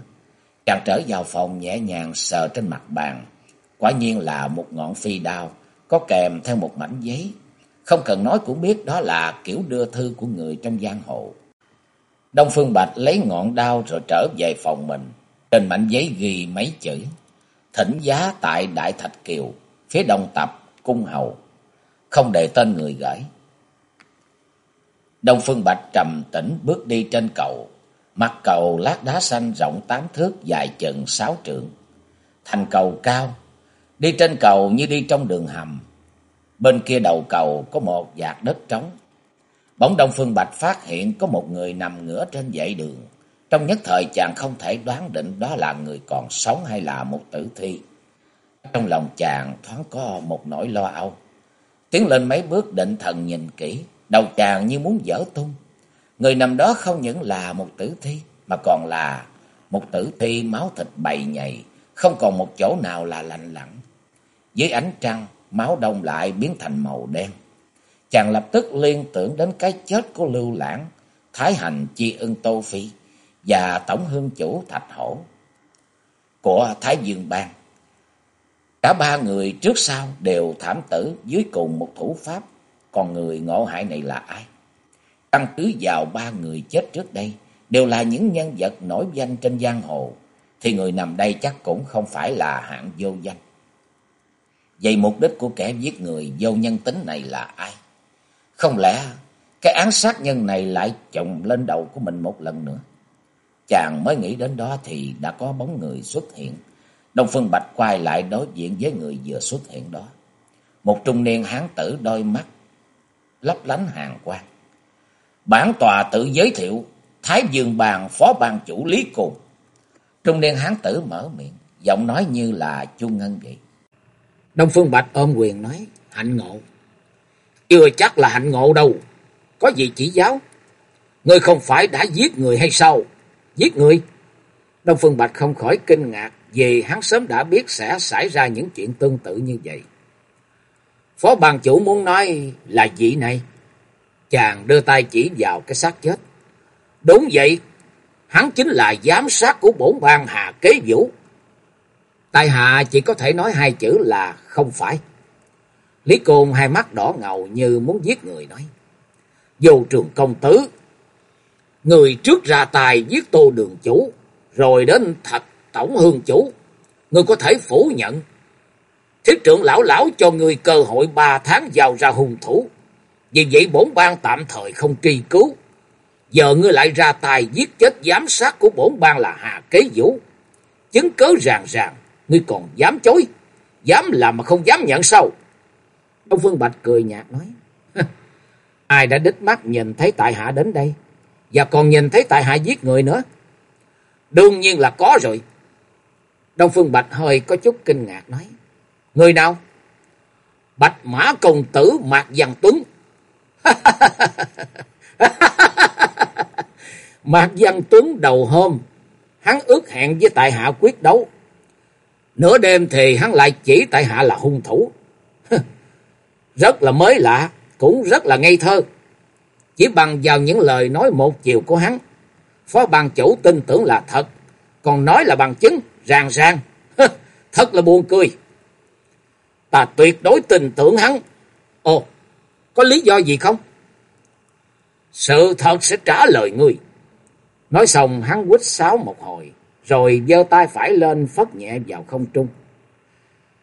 Chàng trở vào phòng nhẹ nhàng sờ trên mặt bàn. Quả nhiên là một ngọn phi đao, có kèm theo một mảnh giấy. Không cần nói cũng biết đó là kiểu đưa thư của người trong giang hồ. Đông Phương Bạch lấy ngọn đao rồi trở về phòng mình. Trên mảnh giấy ghi mấy chữ. Thỉnh giá tại Đại Thạch Kiều, phía đông tập, cung hầu. Không để tên người gửi. Đông Phương Bạch trầm tĩnh bước đi trên cầu. Mặt cầu lát đá xanh rộng tám thước dài chừng sáu trượng. Thành cầu cao. Đi trên cầu như đi trong đường hầm. Bên kia đầu cầu có một vạt đất trống. Bỗng Đông Phương Bạch phát hiện có một người nằm ngửa trên dãy đường. Trong nhất thời chàng không thể đoán định đó là người còn sống hay là một tử thi. Trong lòng chàng thoáng có một nỗi lo âu. Tiến lên mấy bước định thần nhìn kỹ, đầu chàng như muốn dở tung. Người nằm đó không những là một tử thi, mà còn là một tử thi máu thịt bầy nhầy, không còn một chỗ nào là lạnh lặng. Dưới ánh trăng, máu đông lại biến thành màu đen. Chàng lập tức liên tưởng đến cái chết của Lưu Lãng, Thái Hành Chi ưng Tô Phi và Tổng Hương Chủ Thạch Hổ của Thái Dương Bang. Cả ba người trước sau đều thảm tử dưới cùng một thủ pháp, còn người ngộ hại này là ai? Căn cứ vào ba người chết trước đây, đều là những nhân vật nổi danh trên giang hồ, thì người nằm đây chắc cũng không phải là hạng vô danh. Vậy mục đích của kẻ giết người vô nhân tính này là ai? Không lẽ cái án sát nhân này lại chồng lên đầu của mình một lần nữa? Chàng mới nghĩ đến đó thì đã có bóng người xuất hiện. Đông Phương Bạch quay lại đối diện với người vừa xuất hiện đó. Một trung niên hán tử đôi mắt lấp lánh hàng quang. Bản tòa tự giới thiệu Thái Dương bàn phó ban chủ Lý Cùng. Trung niên hán tử mở miệng, giọng nói như là chu ngân vậy. Đông Phương Bạch ôm quyền nói, hạnh ngộ. Chưa chắc là hạnh ngộ đâu, có gì chỉ giáo. Ngươi không phải đã giết người hay sao? Giết người? Đông Phương Bạch không khỏi kinh ngạc vì hắn sớm đã biết sẽ xảy ra những chuyện tương tự như vậy. Phó bàn chủ muốn nói là gì này? Chàng đưa tay chỉ vào cái xác chết. Đúng vậy, hắn chính là giám sát của bổn bang Hà Kế Vũ. Tài hạ chỉ có thể nói hai chữ là không phải. Lý Côn hai mắt đỏ ngầu như muốn giết người nói. Vô trường công tứ, người trước ra tài giết tô đường chủ, rồi đến thạch tổng hương chủ. Người có thể phủ nhận. Thiết trưởng lão lão cho người cơ hội ba tháng vào ra hung thủ. Vì vậy bổn bang tạm thời không truy cứu. Giờ ngươi lại ra tài giết chết giám sát của bổn bang là Hà Kế Vũ. Chứng cớ ràng ràng, ngươi còn dám chối. Dám làm mà không dám nhận sao? Đông Phương Bạch cười nhạt nói. Ai đã đích mắt nhìn thấy tại hạ đến đây? Và còn nhìn thấy tại hạ giết người nữa? Đương nhiên là có rồi. Đông Phương Bạch hơi có chút kinh ngạc nói. Người nào? Bạch Mã Công Tử Mạc Văn Tuấn. Mạc Văn Tuấn đầu hôm, hắn ước hẹn với tại hạ quyết đấu. Nửa đêm thì hắn lại chỉ tại hạ là hung thủ. rất là mới lạ, cũng rất là ngây thơ. Chỉ bằng vào những lời nói một chiều của hắn, phó ban chủ tin tưởng là thật, còn nói là bằng chứng, ràng ràng. thật là buồn cười. Ta tuyệt đối tin tưởng hắn. Ồ, có lý do gì không? Sự thật sẽ trả lời ngươi. Nói xong hắn quýt sáo một hồi, rồi giơ tay phải lên phất nhẹ vào không trung.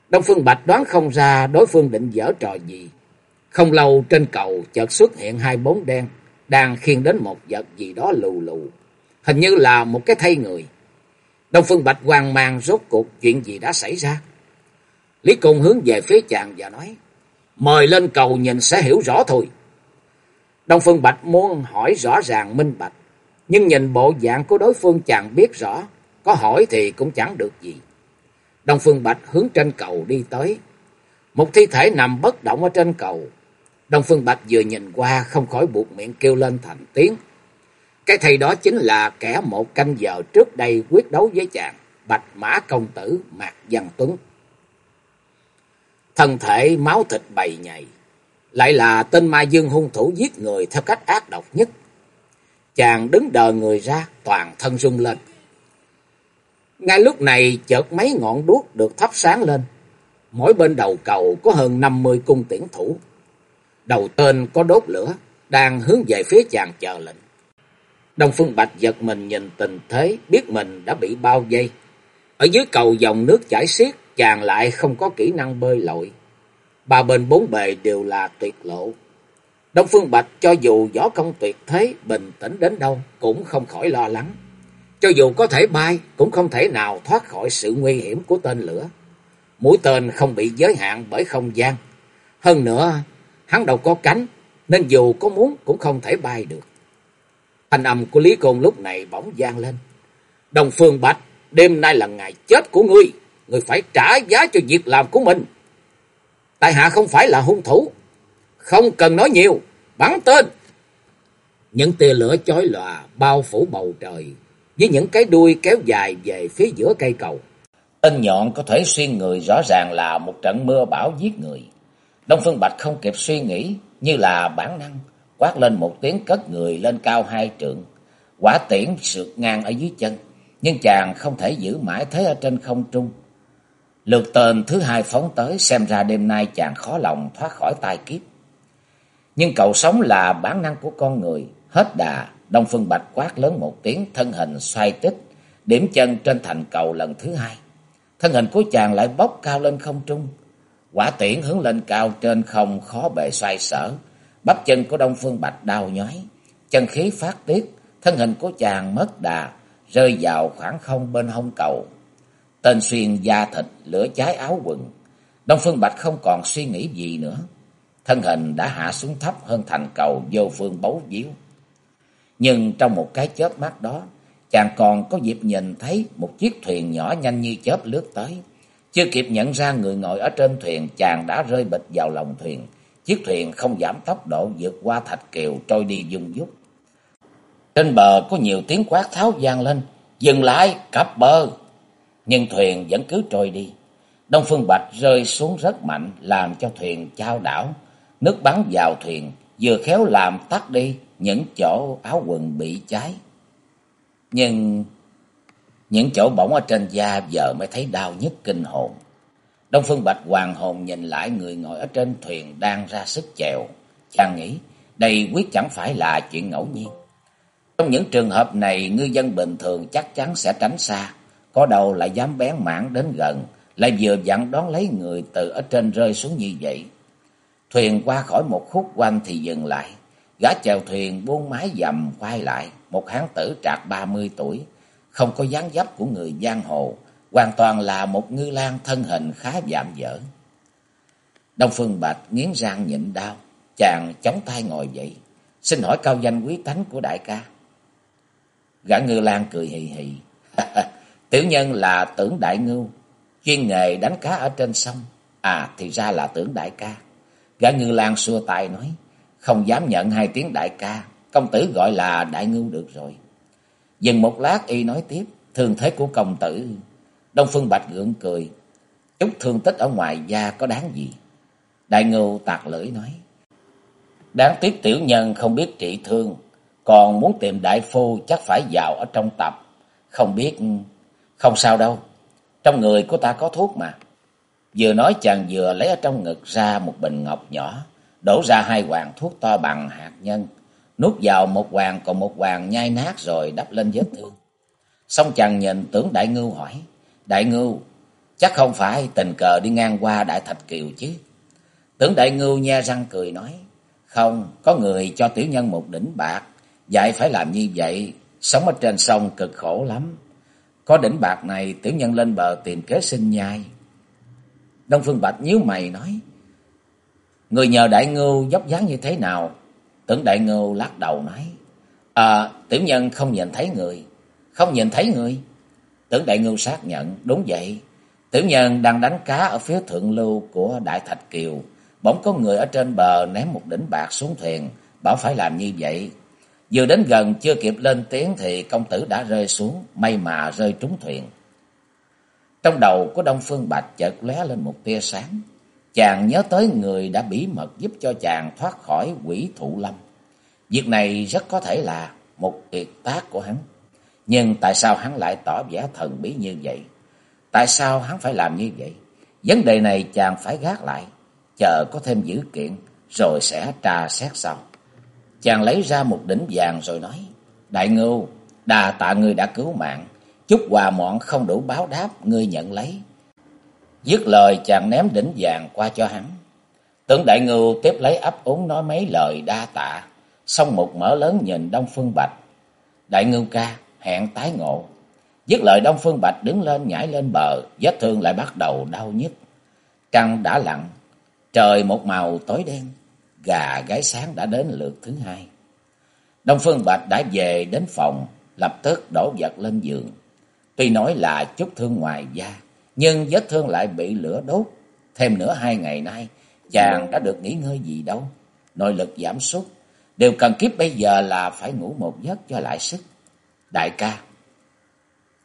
Đông Phương Bạch đoán không ra đối phương định dở trò gì. Không lâu trên cầu chợt xuất hiện hai bóng đen, đang khiêng đến một vật gì đó lù lù. Hình như là một cái thây người. Đông Phương Bạch hoang mang rốt cuộc chuyện gì đã xảy ra. Lý Côn hướng về phía chàng và nói, mời lên cầu nhìn sẽ hiểu rõ thôi. Đông Phương Bạch muốn hỏi rõ ràng minh bạch, nhưng nhìn bộ dạng của đối phương chàng biết rõ, có hỏi thì cũng chẳng được gì. Đông Phương Bạch hướng trên cầu đi tới. Một thi thể nằm bất động ở trên cầu. Đông Phương Bạch vừa nhìn qua không khỏi buộc miệng kêu lên thành tiếng. Cái thầy đó chính là kẻ một canh giờ trước đây quyết đấu với chàng, Bạch Mã Công Tử Mạc Văn Tuấn. Thân thể máu thịt bầy nhầy, lại là tên ma dương hung thủ giết người theo cách ác độc nhất. Chàng đứng đờ người ra, toàn thân rung lên. Ngay lúc này chợt mấy ngọn đuốc được thắp sáng lên. Mỗi bên đầu cầu có hơn 50 cung tiễn thủ. Đầu tên có đốt lửa, đang hướng về phía chàng chờ lệnh. Đông Phương Bạch giật mình nhìn tình thế, biết mình đã bị bao vây. Ở dưới cầu dòng nước chảy xiết, chàng lại không có kỹ năng bơi lội. Ba bên bốn bề đều là tuyệt lộ. Đông Phương Bạch cho dù võ công tuyệt thế, bình tĩnh đến đâu, cũng không khỏi lo lắng. Cho dù có thể bay, cũng không thể nào thoát khỏi sự nguy hiểm của tên lửa. Mũi tên không bị giới hạn bởi không gian. Hơn nữa, hắn đâu có cánh, nên dù có muốn cũng không thể bay được. Thanh âm của Lý Côn lúc này bỗng gian lên. Đồng Phương Bạch, đêm nay là ngày chết của ngươi. Ngươi phải trả giá cho việc làm của mình. Tại hạ không phải là hung thủ. Không cần nói nhiều, bắn tên. Những tia lửa chói lòa bao phủ bầu trời, với những cái đuôi kéo dài về phía giữa cây cầu. Tên nhọn có thể xuyên người rõ ràng là một trận mưa bão giết người. Đông Phương Bạch không kịp suy nghĩ, như là bản năng, quát lên một tiếng cất người lên cao hai trượng. Quả tiễn sượt ngang ở dưới chân, nhưng chàng không thể giữ mãi thế ở trên không trung. Lượt tên thứ hai phóng tới, xem ra đêm nay chàng khó lòng thoát khỏi tai kiếp. Nhưng cậu sống là bản năng của con người, hết đà, Đông Phương Bạch quát lớn một tiếng, thân hình xoay tích, điểm chân trên thành cầu lần thứ hai. Thân hình của chàng lại bốc cao lên không trung, quả tiễn hướng lên cao trên không khó bề xoay sở, bắp chân của Đông Phương Bạch đau nhói, chân khí phát tiết, thân hình của chàng mất đà, rơi vào khoảng không bên hông cầu. Tên xuyên da thịt, lửa cháy áo quần. Đông Phương Bạch không còn suy nghĩ gì nữa. Thân hình đã hạ xuống thấp hơn thành cầu vô phương bấu díu. Nhưng trong một cái chớp mắt đó, chàng còn có dịp nhìn thấy một chiếc thuyền nhỏ nhanh như chớp lướt tới. Chưa kịp nhận ra người ngồi ở trên thuyền, chàng đã rơi bịch vào lòng thuyền. Chiếc thuyền không giảm tốc độ vượt qua thạch kiều trôi đi dung dút. Trên bờ có nhiều tiếng quát tháo vang lên. Dừng lại, cập bờ. Nhưng thuyền vẫn cứ trôi đi. Đông Phương Bạch rơi xuống rất mạnh, làm cho thuyền trao đảo. Nước bắn vào thuyền, vừa khéo làm tắt đi những chỗ áo quần bị cháy. Nhưng những chỗ bỏng ở trên da giờ mới thấy đau nhất kinh hồn. Đông Phương Bạch hoàng hồn nhìn lại người ngồi ở trên thuyền đang ra sức chèo. Chàng nghĩ đây quyết chẳng phải là chuyện ngẫu nhiên. Trong những trường hợp này, ngư dân bình thường chắc chắn sẽ tránh xa. Có đâu lại dám bén mảng đến gần, lại vừa dặn đón lấy người từ ở trên rơi xuống như vậy. Thuyền qua khỏi một khúc quanh thì dừng lại. Gã chèo thuyền buông mái dầm quay lại, một hán tử trạc ba mươi tuổi, không có dáng dấp của người giang hồ, hoàn toàn là một ngư lang thân hình khá dạm dở. Đông Phương Bạch nghiến răng nhịn đau, chàng chống tay ngồi dậy, xin hỏi cao danh quý tánh của đại ca. Gã ngư lang cười hì hì, tiểu nhân là tưởng đại ngưu, chuyên nghề đánh cá ở trên sông, à thì ra là tưởng đại ca. Gã ngư lang xua tay nói, không dám nhận hai tiếng đại ca, công tử gọi là đại ngưu được rồi. Dừng một lát y nói tiếp, thương thế của công tử. Đông Phương Bạch gượng cười, chút thương tích ở ngoài da có đáng gì. Đại ngưu tạc lưỡi nói, đáng tiếc tiểu nhân không biết trị thương, còn muốn tìm đại phu chắc phải vào ở trong tập, không biết... Không sao đâu, trong người của ta có thuốc mà. Vừa nói chàng vừa lấy ở trong ngực ra một bình ngọc nhỏ, đổ ra hai hoàng thuốc to bằng hạt nhân, nuốt vào một hoàng còn một hoàng nhai nát rồi đắp lên vết thương. Xong chàng nhìn tưởng đại ngưu hỏi, đại ngưu, chắc không phải tình cờ đi ngang qua đại thạch kiều chứ. Tưởng đại ngưu nhe răng cười nói, không, có người cho tiểu nhân một đỉnh bạc, dạy phải làm như vậy, sống ở trên sông cực khổ lắm. Có đỉnh bạc này tiểu nhân lên bờ tìm kế sinh nhai. Đông Phương Bạch nhíu mày nói, Người nhờ đại ngưu dốc dáng như thế nào? Tưởng đại ngưu lắc đầu nói. À, tiểu nhân không nhìn thấy người. Không nhìn thấy người. Tưởng đại ngưu xác nhận. Đúng vậy. Tiểu nhân đang đánh cá ở phía thượng lưu của Đại Thạch Kiều. Bỗng có người ở trên bờ ném một đỉnh bạc xuống thuyền. Bảo phải làm như vậy. Vừa đến gần chưa kịp lên tiếng thì công tử đã rơi xuống, may mà rơi trúng thuyền. Trong đầu của Đông Phương Bạch chợt lóe lên một tia sáng. Chàng nhớ tới người đã bí mật giúp cho chàng thoát khỏi quỷ thụ lâm. Việc này rất có thể là một tuyệt tác của hắn. Nhưng tại sao hắn lại tỏ vẻ thần bí như vậy? Tại sao hắn phải làm như vậy? Vấn đề này chàng phải gác lại, chờ có thêm dữ kiện, rồi sẽ tra xét sau. Chàng lấy ra một đỉnh vàng rồi nói, Đại ngưu, đà tạ ngươi đã cứu mạng, chút quà mọn không đủ báo đáp, ngươi nhận lấy. Dứt lời chàng ném đỉnh vàng qua cho hắn. Tưởng đại ngưu tiếp lấy ấp úng nói mấy lời đa tạ, xong một mở lớn nhìn Đông Phương Bạch. Đại ngưu ca, hẹn tái ngộ. Dứt lời Đông Phương Bạch đứng lên nhảy lên bờ, vết thương lại bắt đầu đau nhức. Trăng đã lặn, trời một màu tối đen, gà gái sáng đã đến lượt thứ hai. Đông Phương Bạch đã về đến phòng, lập tức đổ vật lên giường. Tuy nói là chút thương ngoài da, nhưng vết thương lại bị lửa đốt. Thêm nữa hai ngày nay, chàng đã được nghỉ ngơi gì đâu. Nội lực giảm sút, điều cần kiếp bây giờ là phải ngủ một giấc cho lại sức. Đại ca,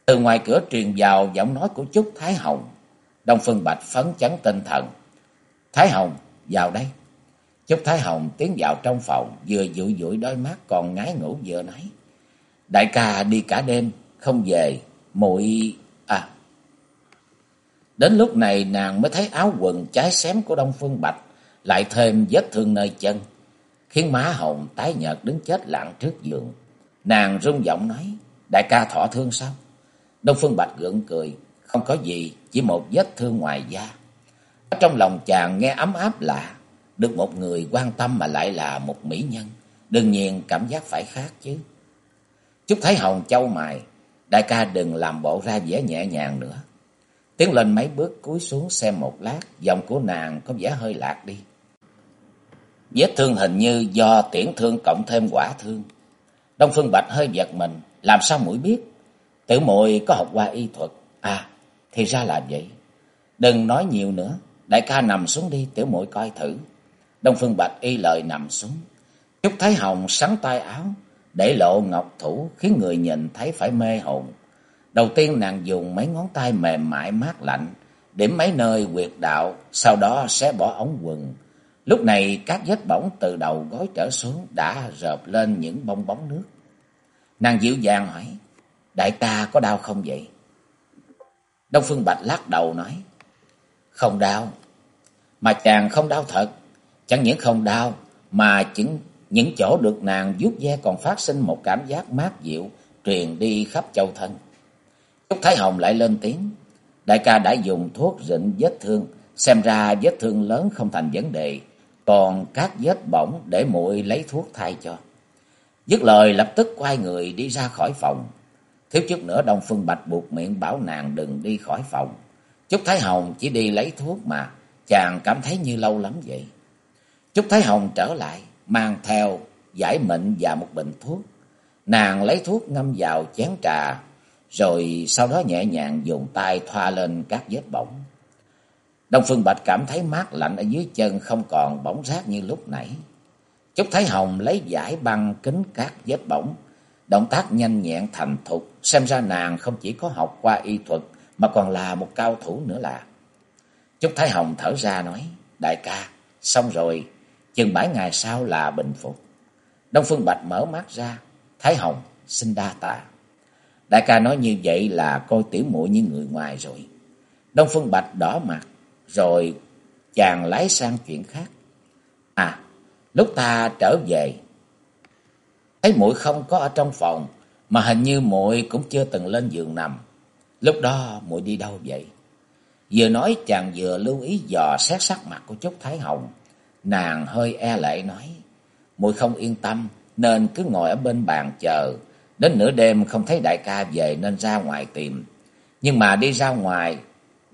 từ ngoài cửa truyền vào giọng nói của Trúc Thái Hồng. Đông Phương Bạch phấn chấn tinh thần. Thái Hồng, vào đây. Trúc Thái Hồng tiến vào trong phòng, vừa dụi dụi đôi mắt còn ngái ngủ vừa nãy Đại ca đi cả đêm, không về, muội À. Đến lúc này nàng mới thấy áo quần trái xém của Đông Phương Bạch, lại thêm vết thương nơi chân, khiến má Hồng tái nhợt đứng chết lặng trước giường. Nàng rung giọng nói, đại ca thọ thương sao? Đông Phương Bạch gượng cười, không có gì, chỉ một vết thương ngoài da. Ở trong lòng chàng nghe ấm áp lạ, được một người quan tâm mà lại là một mỹ nhân, đương nhiên cảm giác phải khác chứ. Chúc thấy Hồng châu mày, đại ca đừng làm bộ ra vẻ nhẹ nhàng nữa. Tiến lên mấy bước cúi xuống xem một lát, giọng của nàng có vẻ hơi lạc đi. Vết thương hình như do tiễn thương cộng thêm quả thương. Đông Phương Bạch hơi giật mình, làm sao mũi biết? Tiểu muội có học qua y thuật. À, thì ra là vậy. Đừng nói nhiều nữa, đại ca nằm xuống đi, tiểu muội coi thử. Đông Phương Bạch y lời nằm xuống. Trúc Thái Hồng sắn tay áo, để lộ ngọc thủ khiến người nhìn thấy phải mê hồn. Đầu tiên nàng dùng mấy ngón tay mềm mại mát lạnh, điểm mấy nơi quyệt đạo, sau đó xé bỏ ống quần. Lúc này các vết bỏng từ đầu gối trở xuống đã rợp lên những bong bóng nước. Nàng dịu dàng hỏi, đại ca có đau không vậy? Đông Phương Bạch lắc đầu nói, không đau. Mà chàng không đau thật, chẳng những không đau, mà chứng những chỗ được nàng vuốt ve còn phát sinh một cảm giác mát dịu, truyền đi khắp châu thân. Trúc Thái Hồng lại lên tiếng, đại ca đã dùng thuốc rịnh vết thương, xem ra vết thương lớn không thành vấn đề, còn các vết bỏng để muội lấy thuốc thay cho. Dứt lời lập tức quay người đi ra khỏi phòng. Thiếu chút nữa Đông Phương Bạch buộc miệng bảo nàng đừng đi khỏi phòng. Trúc Thái Hồng chỉ đi lấy thuốc mà, chàng cảm thấy như lâu lắm vậy. Trúc Thái Hồng trở lại, mang theo giải mệnh và một bình thuốc. Nàng lấy thuốc ngâm vào chén trà, rồi sau đó nhẹ nhàng dùng tay thoa lên các vết bỏng. Đông Phương Bạch cảm thấy mát lạnh ở dưới chân không còn bỏng rát như lúc nãy. Trúc Thái Hồng lấy giải băng kính các vết bỏng, động tác nhanh nhẹn thành thục, xem ra nàng không chỉ có học qua y thuật mà còn là một cao thủ nữa là. Trúc Thái Hồng thở ra nói, đại ca, xong rồi, chừng bảy ngày sau là bình phục. Đông Phương Bạch mở mắt ra, Thái Hồng xin đa tạ. Đại ca nói như vậy là coi tiểu muội như người ngoài rồi. Đông Phương Bạch đỏ mặt, rồi chàng lái sang chuyện khác. À, lúc ta trở về, thấy muội không có ở trong phòng, mà hình như muội cũng chưa từng lên giường nằm. Lúc đó muội đi đâu vậy? Vừa nói chàng vừa lưu ý dò xét sắc mặt của Trúc Thái Hồng. Nàng hơi e lệ nói, muội không yên tâm nên cứ ngồi ở bên bàn chờ. Đến nửa đêm không thấy đại ca về nên ra ngoài tìm. Nhưng mà đi ra ngoài,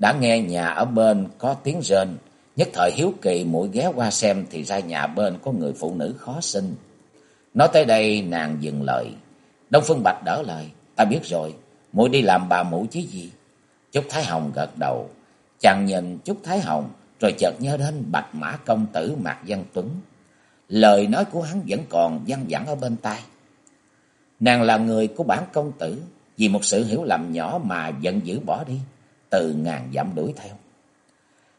đã nghe nhà ở bên có tiếng rên. Nhất thời hiếu kỳ mũi ghé qua xem thì ra nhà bên có người phụ nữ khó sinh. Nói tới đây nàng dừng lời. Đông Phương Bạch đỡ lời, ta biết rồi, muội đi làm bà mũ chứ gì. Trúc Thái Hồng gật đầu, chàng nhìn Trúc Thái Hồng rồi chợt nhớ đến Bạch Mã Công Tử Mạc Văn Tuấn. Lời nói của hắn vẫn còn văng vẳng ở bên tai. Nàng là người của bản công tử, vì một sự hiểu lầm nhỏ mà giận dữ bỏ đi, từ ngàn dặm đuổi theo.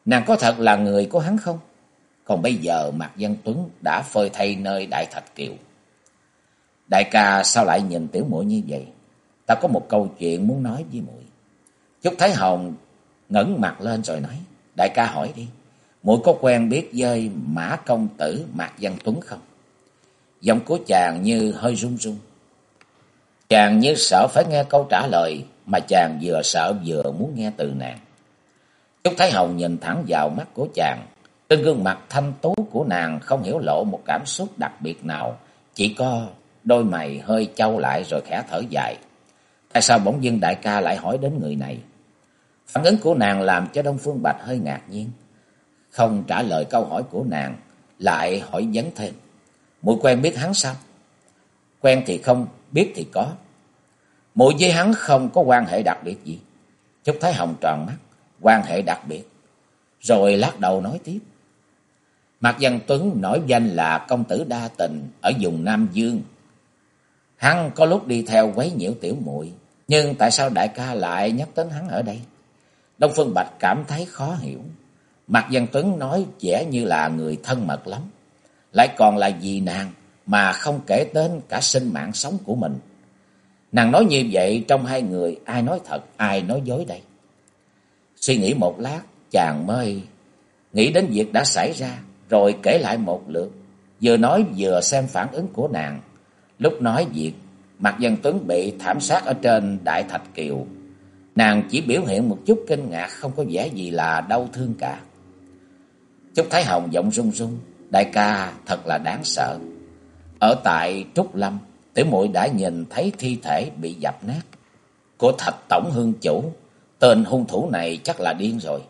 Nàng có thật là người của hắn không? Còn bây giờ Mạc Văn Tuấn đã phơi thay nơi Đại Thạch Kiều. Đại ca sao lại nhìn tiểu muội như vậy? Ta có một câu chuyện muốn nói với muội. Chúc Thái Hồng ngẩng mặt lên rồi nói. Đại ca hỏi đi. muội có quen biết với Mã Công Tử Mạc Văn Tuấn không? Giọng của chàng như hơi run run. Chàng như sợ phải nghe câu trả lời mà chàng vừa sợ vừa muốn nghe từ nàng. Trúc Thái Hồng nhìn thẳng vào mắt của chàng. Trên gương mặt thanh tú của nàng không hiểu lộ một cảm xúc đặc biệt nào. Chỉ có đôi mày hơi trâu lại rồi khẽ thở dài. Tại sao bỗng dưng đại ca lại hỏi đến người này? Phản ứng của nàng làm cho Đông Phương Bạch hơi ngạc nhiên. Không trả lời câu hỏi của nàng, lại hỏi vấn thêm. Mùi quen biết hắn sao? Quen thì không, biết thì có. Mùi với hắn không có quan hệ đặc biệt gì. Trúc Thái Hồng tròn mắt, quan hệ đặc biệt. Rồi lát đầu nói tiếp. Mạc Văn Tuấn nổi danh là công tử đa tình ở vùng Nam Dương. Hắn có lúc đi theo quấy nhiễu tiểu muội nhưng tại sao đại ca lại nhắc đến hắn ở đây? Đông Phương Bạch cảm thấy khó hiểu. Mạc Văn Tuấn nói vẻ như là người thân mật lắm. Lại còn là vì nàng mà không kể đến cả sinh mạng sống của mình. Nàng nói như vậy trong hai người ai nói thật, ai nói dối đây? Suy nghĩ một lát, chàng mới nghĩ đến việc đã xảy ra, rồi kể lại một lượt. Vừa nói vừa xem phản ứng của nàng. Lúc nói việc, Mạc Dân Tuấn bị thảm sát ở trên Đại Thạch Kiều. Nàng chỉ biểu hiện một chút kinh ngạc, không có vẻ gì là đau thương cả. Trúc Thái Hồng giọng run run, đại ca thật là đáng sợ. Ở tại Trúc Lâm, tiểu muội đã nhìn thấy thi thể bị dập nát của thạch tổng hương chủ. Tên hung thủ này chắc là điên rồi.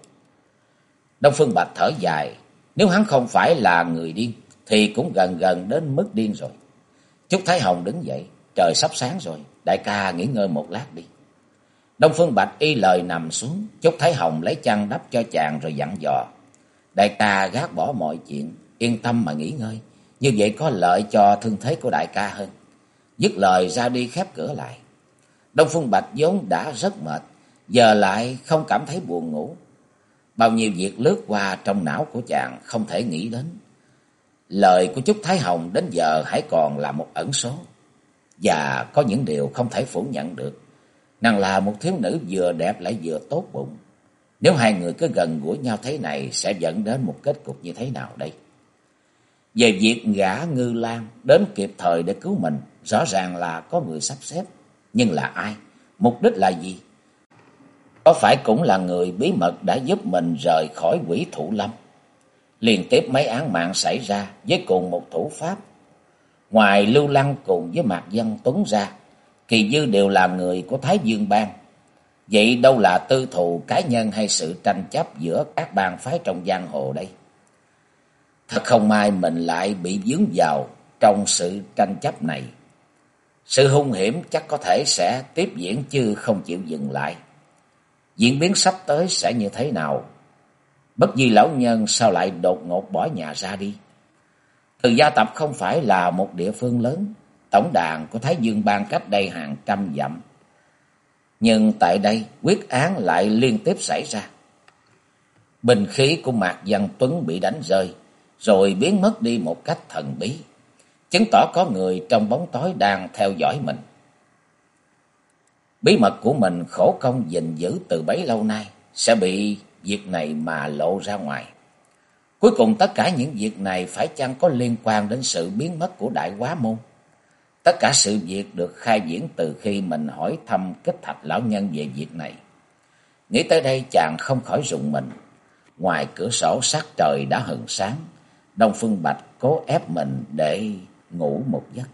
Đông Phương Bạch thở dài, nếu hắn không phải là người điên, thì cũng gần gần đến mức điên rồi. Trúc Thái Hồng đứng dậy, trời sắp sáng rồi, đại ca nghỉ ngơi một lát đi. Đông Phương Bạch y lời nằm xuống, Trúc Thái Hồng lấy chăn đắp cho chàng rồi dặn dò. Đại ca gác bỏ mọi chuyện, yên tâm mà nghỉ ngơi, như vậy có lợi cho thương thế của đại ca hơn. Dứt lời ra đi khép cửa lại. Đông Phương Bạch vốn đã rất mệt, giờ lại không cảm thấy buồn ngủ. Bao nhiêu việc lướt qua trong não của chàng không thể nghĩ đến. Lời của Trúc Thái Hồng đến giờ hãy còn là một ẩn số. Và có những điều không thể phủ nhận được. Nàng là một thiếu nữ vừa đẹp lại vừa tốt bụng. Nếu hai người cứ gần gũi nhau thế này sẽ dẫn đến một kết cục như thế nào đây? Về việc gã ngư lan đến kịp thời để cứu mình, rõ ràng là có người sắp xếp. Nhưng là ai? Mục đích là gì? Có phải cũng là người bí mật đã giúp mình rời khỏi quỷ thủ lâm? Liên tiếp mấy án mạng xảy ra với cùng một thủ pháp. Ngoài Lưu Lăng cùng với Mạc Dân Tuấn ra, Kỳ Dư đều là người của Thái Dương Bang. Vậy đâu là tư thù cá nhân hay sự tranh chấp giữa các bang phái trong giang hồ đây? Thật không may mình lại bị dướng vào trong sự tranh chấp này. Sự hung hiểm chắc có thể sẽ tiếp diễn chứ không chịu dừng lại. Diễn biến sắp tới sẽ như thế nào? Bất di lão nhân sao lại đột ngột bỏ nhà ra đi? Từ gia tập không phải là một địa phương lớn, tổng đàn của Thái Dương Bang cách đây hàng trăm dặm. Nhưng tại đây quyết án lại liên tiếp xảy ra. Bình khí của Mạc Văn Tuấn bị đánh rơi, rồi biến mất đi một cách thần bí, chứng tỏ có người trong bóng tối đang theo dõi mình. Bí mật của mình khổ công gìn giữ từ bấy lâu nay sẽ bị việc này mà lộ ra ngoài. Cuối cùng tất cả những việc này phải chăng có liên quan đến sự biến mất của Đại Quá Môn? Tất cả sự việc được khai diễn từ khi mình hỏi thăm kích thạch lão nhân về việc này. Nghĩ tới đây chàng không khỏi rụng mình. Ngoài cửa sổ sát trời đã hừng sáng, Đông Phương Bạch cố ép mình để ngủ một giấc.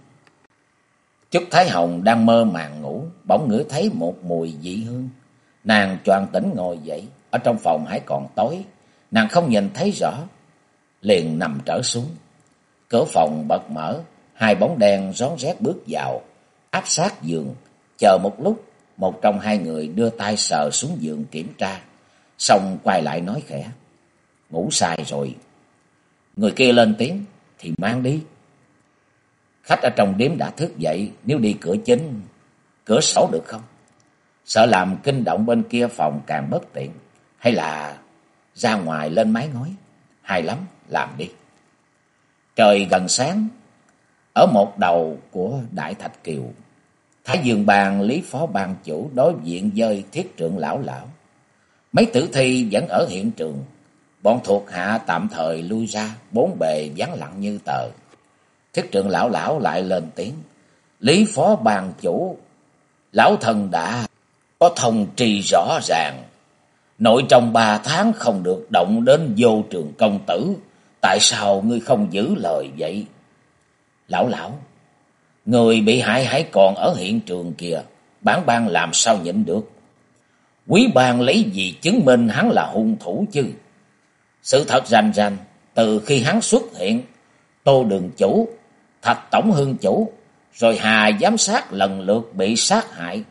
Trúc Thái Hồng đang mơ màng ngủ, bỗng ngửi thấy một mùi dị hương. Nàng choàng tỉnh ngồi dậy, ở trong phòng hãy còn tối, nàng không nhìn thấy rõ, liền nằm trở xuống. Cửa phòng bật mở, hai bóng đen rón rét bước vào, áp sát giường, chờ một lúc, một trong hai người đưa tay sờ xuống giường kiểm tra, xong quay lại nói khẽ, ngủ sai rồi. Người kia lên tiếng, thì mang đi. Khách ở trong điếm đã thức dậy, nếu đi cửa chính, cửa sổ được không? Sợ làm kinh động bên kia phòng càng bất tiện. Hay là ra ngoài lên mái ngói? Hay lắm, làm đi. Trời gần sáng, ở một đầu của Đại Thạch Kiều, Thái Dương bàn Lý Phó ban chủ đối diện dơi thiết trượng lão lão. Mấy tử thi vẫn ở hiện trường, bọn thuộc hạ tạm thời lui ra, bốn bề vắng lặng như tờ. Thiết trượng lão lão lại lên tiếng, Lý Phó bàn chủ, lão thần đã có thông trì rõ ràng. Nội trong ba tháng không được động đến vô trường công tử, tại sao ngươi không giữ lời vậy? Lão lão, người bị hại hãy còn ở hiện trường kìa, bản ban làm sao nhịn được? Quý ban lấy gì chứng minh hắn là hung thủ chứ? Sự thật rành rành, từ khi hắn xuất hiện, tô đường chủ, thạch tổng hương chủ, rồi hà giám sát lần lượt bị sát hại,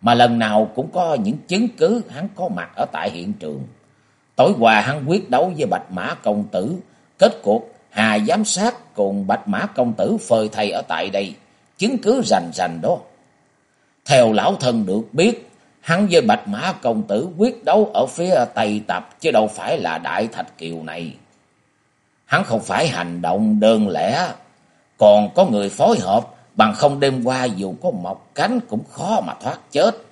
mà lần nào cũng có những chứng cứ hắn có mặt ở tại hiện trường. Tối qua hắn quyết đấu với Bạch Mã Công Tử, kết cuộc Hà giám sát cùng Bạch Mã Công Tử phơi thầy ở tại đây, chứng cứ rành rành đó. Theo lão thân được biết, hắn với Bạch Mã Công Tử quyết đấu ở phía Tây Tập, chứ đâu phải là Đại Thạch Kiều này. Hắn không phải hành động đơn lẻ, còn có người phối hợp, bằng không đêm qua dù có mọc cánh cũng khó mà thoát chết.